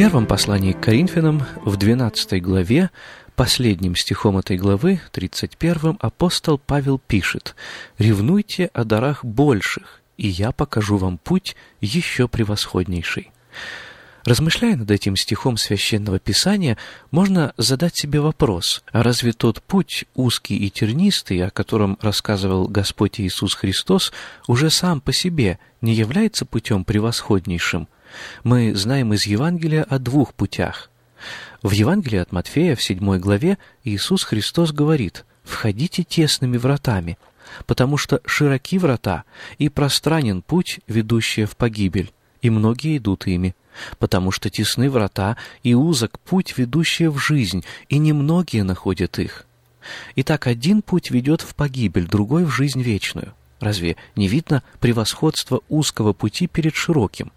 Первом послании к Коринфянам, в 12 главе, последним стихом этой главы, 31 апостол Павел пишет «Ревнуйте о дарах больших, и я покажу вам путь еще превосходнейший». Размышляя над этим стихом Священного Писания, можно задать себе вопрос, а разве тот путь, узкий и тернистый, о котором рассказывал Господь Иисус Христос, уже сам по себе не является путем превосходнейшим – мы знаем из Евангелия о двух путях. В Евангелии от Матфея в седьмой главе Иисус Христос говорит «Входите тесными вратами, потому что широки врата и пространен путь, ведущий в погибель, и многие идут ими, потому что тесны врата и узок путь, ведущий в жизнь, и немногие находят их. Итак, один путь ведет в погибель, другой в жизнь вечную. Разве не видно превосходство узкого пути перед широким?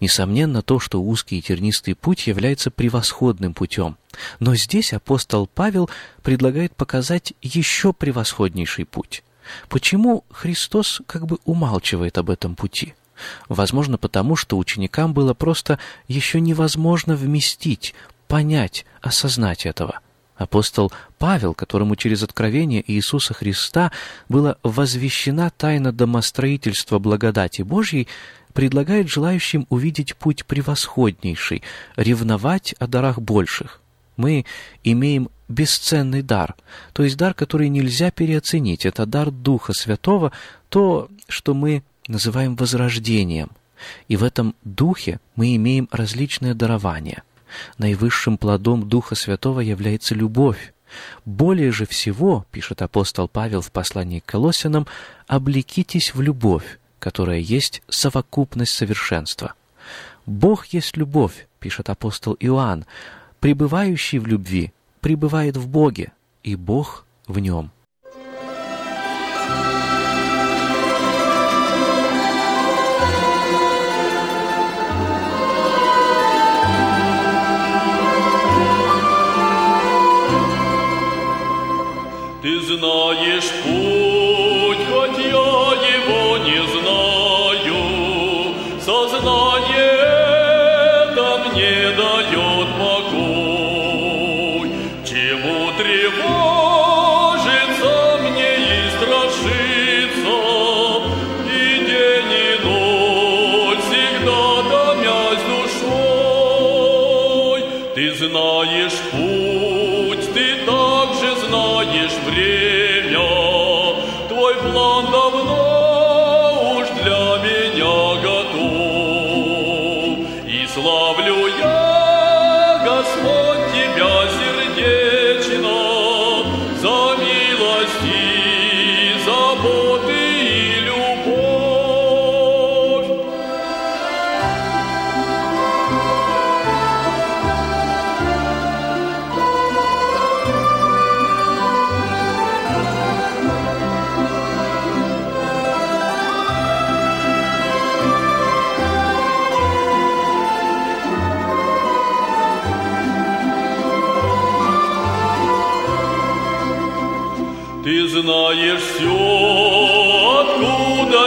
Несомненно, то, что узкий и тернистый путь является превосходным путем. Но здесь апостол Павел предлагает показать еще превосходнейший путь. Почему Христос как бы умалчивает об этом пути? Возможно, потому что ученикам было просто еще невозможно вместить, понять, осознать этого. Апостол Павел, которому через откровение Иисуса Христа была возвещена тайна домостроительства благодати Божьей, предлагает желающим увидеть путь превосходнейший, ревновать о дарах больших. Мы имеем бесценный дар, то есть дар, который нельзя переоценить. Это дар Духа Святого, то, что мы называем возрождением. И в этом Духе мы имеем различные дарования. Наивысшим плодом Духа Святого является любовь. Более же всего, пишет апостол Павел в послании к Колоссянам, облекитесь в любовь, которая есть совокупность совершенства. «Бог есть любовь», — пишет апостол Иоанн, «пребывающий в любви пребывает в Боге, и Бог в нем». Ты знаешь путь,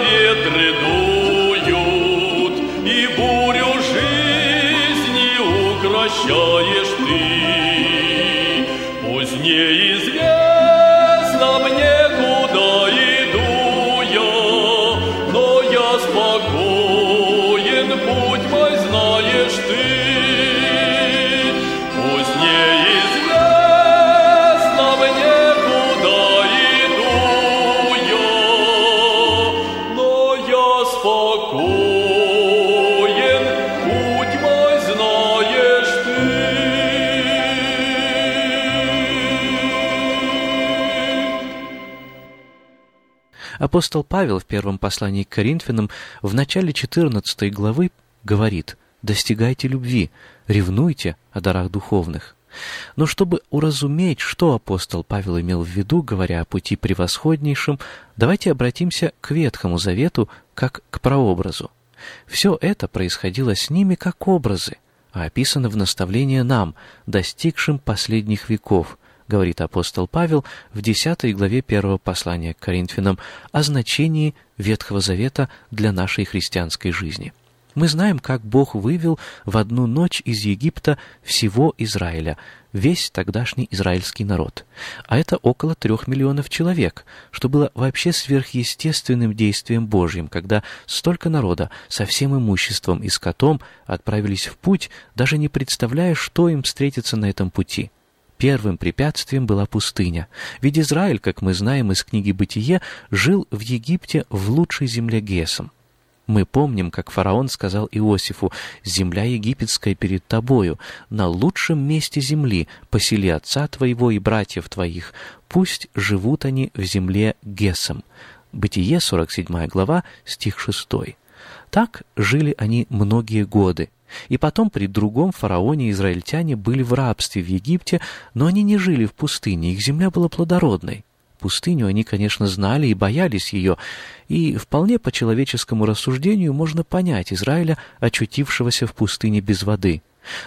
ветры дуют, и бурю жизни укращаешь. Апостол Павел в первом послании к Коринфянам в начале 14 главы говорит «Достигайте любви, ревнуйте о дарах духовных». Но чтобы уразуметь, что апостол Павел имел в виду, говоря о пути превосходнейшем, давайте обратимся к Ветхому Завету как к прообразу. Все это происходило с ними как образы, а описано в наставлении нам, достигшим последних веков, говорит апостол Павел в 10 главе первого послания к Коринфянам о значении Ветхого Завета для нашей христианской жизни. Мы знаем, как Бог вывел в одну ночь из Египта всего Израиля, весь тогдашний израильский народ. А это около трех миллионов человек, что было вообще сверхъестественным действием Божьим, когда столько народа со всем имуществом и скотом отправились в путь, даже не представляя, что им встретится на этом пути. Первым препятствием была пустыня. Ведь Израиль, как мы знаем из книги «Бытие», жил в Египте в лучшей земле Гесом. Мы помним, как фараон сказал Иосифу, «Земля египетская перед тобою, на лучшем месте земли посели отца твоего и братьев твоих, пусть живут они в земле Гесом». Бытие, 47 глава, стих 6. Так жили они многие годы. И потом при другом фараоне израильтяне были в рабстве в Египте, но они не жили в пустыне, их земля была плодородной. Пустыню они, конечно, знали и боялись ее, и вполне по человеческому рассуждению можно понять Израиля, очутившегося в пустыне без воды.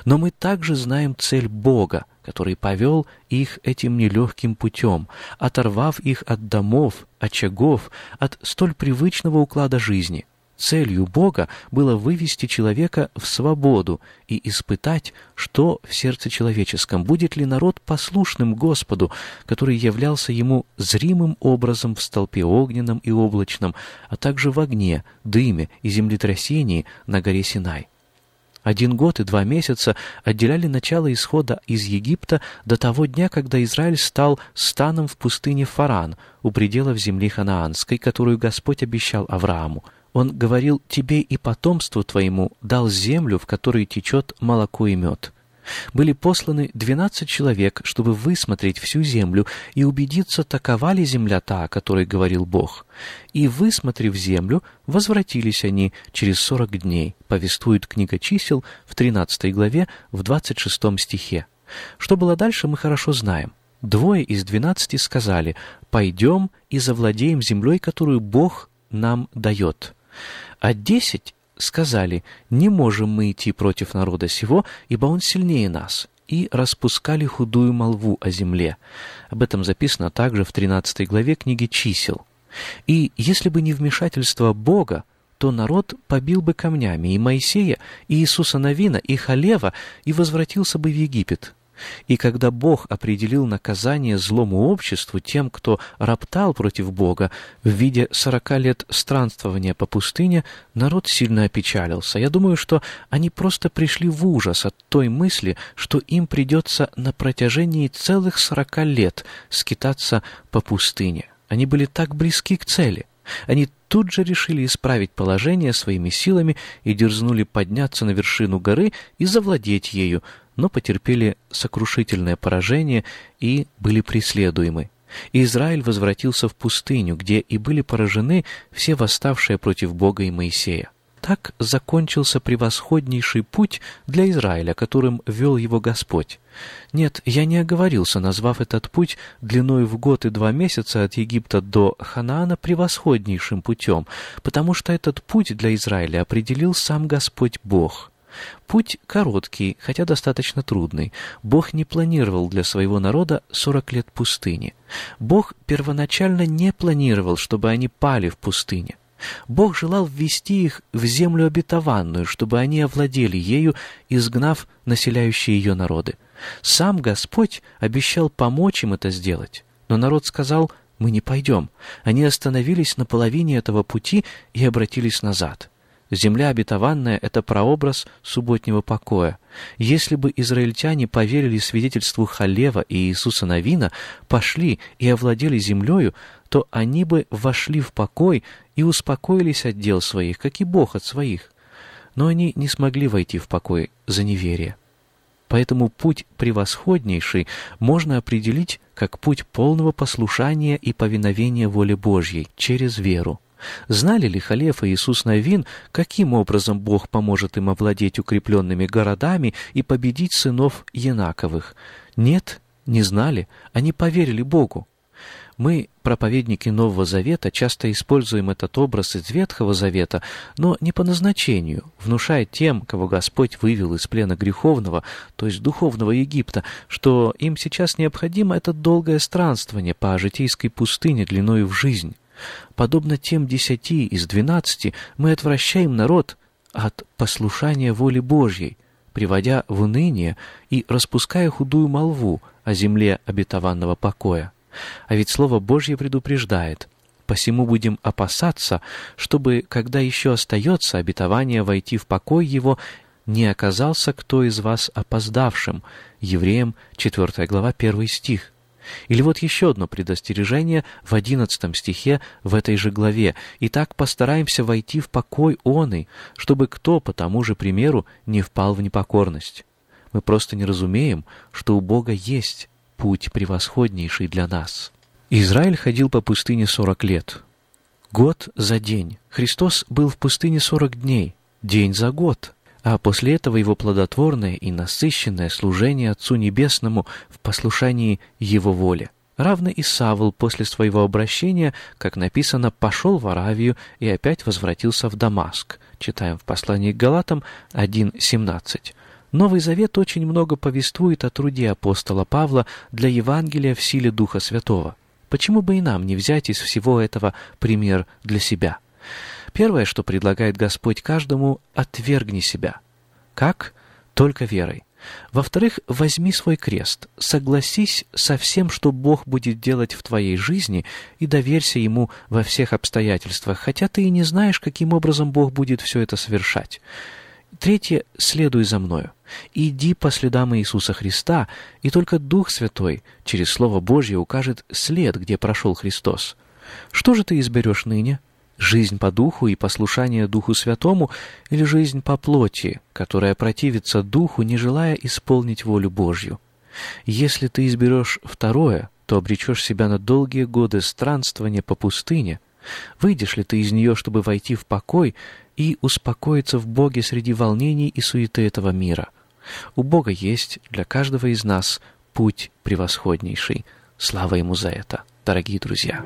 Но мы также знаем цель Бога, который повел их этим нелегким путем, оторвав их от домов, очагов, от столь привычного уклада жизни. Целью Бога было вывести человека в свободу и испытать, что в сердце человеческом, будет ли народ послушным Господу, который являлся ему зримым образом в столпе огненном и облачном, а также в огне, дыме и землетрясении на горе Синай. Один год и два месяца отделяли начало исхода из Египта до того дня, когда Израиль стал станом в пустыне Фаран, у пределов земли ханаанской, которую Господь обещал Аврааму. Он говорил, «Тебе и потомству твоему дал землю, в которой течет молоко и мед». Были посланы двенадцать человек, чтобы высмотреть всю землю и убедиться, такова ли земля та, о которой говорил Бог. И, высмотрев землю, возвратились они через сорок дней, повествует книга чисел в тринадцатой главе в двадцать шестом стихе. Что было дальше, мы хорошо знаем. Двое из двенадцати сказали, «Пойдем и завладеем землей, которую Бог нам дает». А десять сказали, «Не можем мы идти против народа сего, ибо он сильнее нас» и распускали худую молву о земле. Об этом записано также в 13 главе книги «Чисел». И если бы не вмешательство Бога, то народ побил бы камнями и Моисея, и Иисуса Навина, и Халева, и возвратился бы в Египет. И когда Бог определил наказание злому обществу тем, кто роптал против Бога в виде сорока лет странствования по пустыне, народ сильно опечалился. Я думаю, что они просто пришли в ужас от той мысли, что им придется на протяжении целых сорока лет скитаться по пустыне. Они были так близки к цели. Они тут же решили исправить положение своими силами и дерзнули подняться на вершину горы и завладеть ею, но потерпели сокрушительное поражение и были преследуемы. И Израиль возвратился в пустыню, где и были поражены все восставшие против Бога и Моисея. Так закончился превосходнейший путь для Израиля, которым вел его Господь. Нет, я не оговорился, назвав этот путь длиной в год и два месяца от Египта до Ханаана превосходнейшим путем, потому что этот путь для Израиля определил сам Господь Бог. Путь короткий, хотя достаточно трудный. Бог не планировал для своего народа 40 лет пустыни. Бог первоначально не планировал, чтобы они пали в пустыне. Бог желал ввести их в землю обетованную, чтобы они овладели ею, изгнав населяющие ее народы. Сам Господь обещал помочь им это сделать, но народ сказал «Мы не пойдем». Они остановились на половине этого пути и обратились назад. Земля обетованная — это прообраз субботнего покоя. Если бы израильтяне поверили свидетельству Халева и Иисуса Навина, пошли и овладели землею, то они бы вошли в покой и успокоились от дел своих, как и Бог от своих. Но они не смогли войти в покой за неверие. Поэтому путь превосходнейший можно определить как путь полного послушания и повиновения воле Божьей через веру. Знали ли Халеф и Иисус Навин, каким образом Бог поможет им овладеть укрепленными городами и победить сынов Янаковых? Нет, не знали, они поверили Богу. Мы, проповедники Нового Завета, часто используем этот образ из Ветхого Завета, но не по назначению, внушая тем, кого Господь вывел из плена греховного, то есть духовного Египта, что им сейчас необходимо это долгое странствование по житейской пустыне длиною в жизнь. Подобно тем десяти из двенадцати, мы отвращаем народ от послушания воли Божьей, приводя в уныние и распуская худую молву о земле обетованного покоя. А ведь Слово Божье предупреждает, посему будем опасаться, чтобы, когда еще остается обетование войти в покой его, не оказался кто из вас опоздавшим. Евреям 4 глава 1 стих. Или вот еще одно предостережение в одиннадцатом стихе в этой же главе. «Итак постараемся войти в покой оный, чтобы кто по тому же примеру не впал в непокорность». Мы просто не разумеем, что у Бога есть путь превосходнейший для нас. Израиль ходил по пустыне сорок лет. Год за день. Христос был в пустыне сорок дней, день за год а после этого его плодотворное и насыщенное служение Отцу Небесному в послушании Его воле. Равно и Савл после своего обращения, как написано, пошел в Аравию и опять возвратился в Дамаск. Читаем в послании к Галатам 1.17. Новый Завет очень много повествует о труде апостола Павла для Евангелия в силе Духа Святого. Почему бы и нам не взять из всего этого пример для себя? Первое, что предлагает Господь каждому, отвергни себя. Как? Только верой. Во-вторых, возьми свой крест, согласись со всем, что Бог будет делать в твоей жизни, и доверься Ему во всех обстоятельствах, хотя ты и не знаешь, каким образом Бог будет все это совершать. Третье, следуй за мною. Иди по следам Иисуса Христа, и только Дух Святой через Слово Божье укажет след, где прошел Христос. Что же ты изберешь ныне? Жизнь по духу и послушание Духу Святому или жизнь по плоти, которая противится Духу, не желая исполнить волю Божью? Если ты изберешь второе, то обречешь себя на долгие годы странствования по пустыне. Выйдешь ли ты из нее, чтобы войти в покой и успокоиться в Боге среди волнений и суеты этого мира? У Бога есть для каждого из нас путь превосходнейший. Слава Ему за это, дорогие друзья!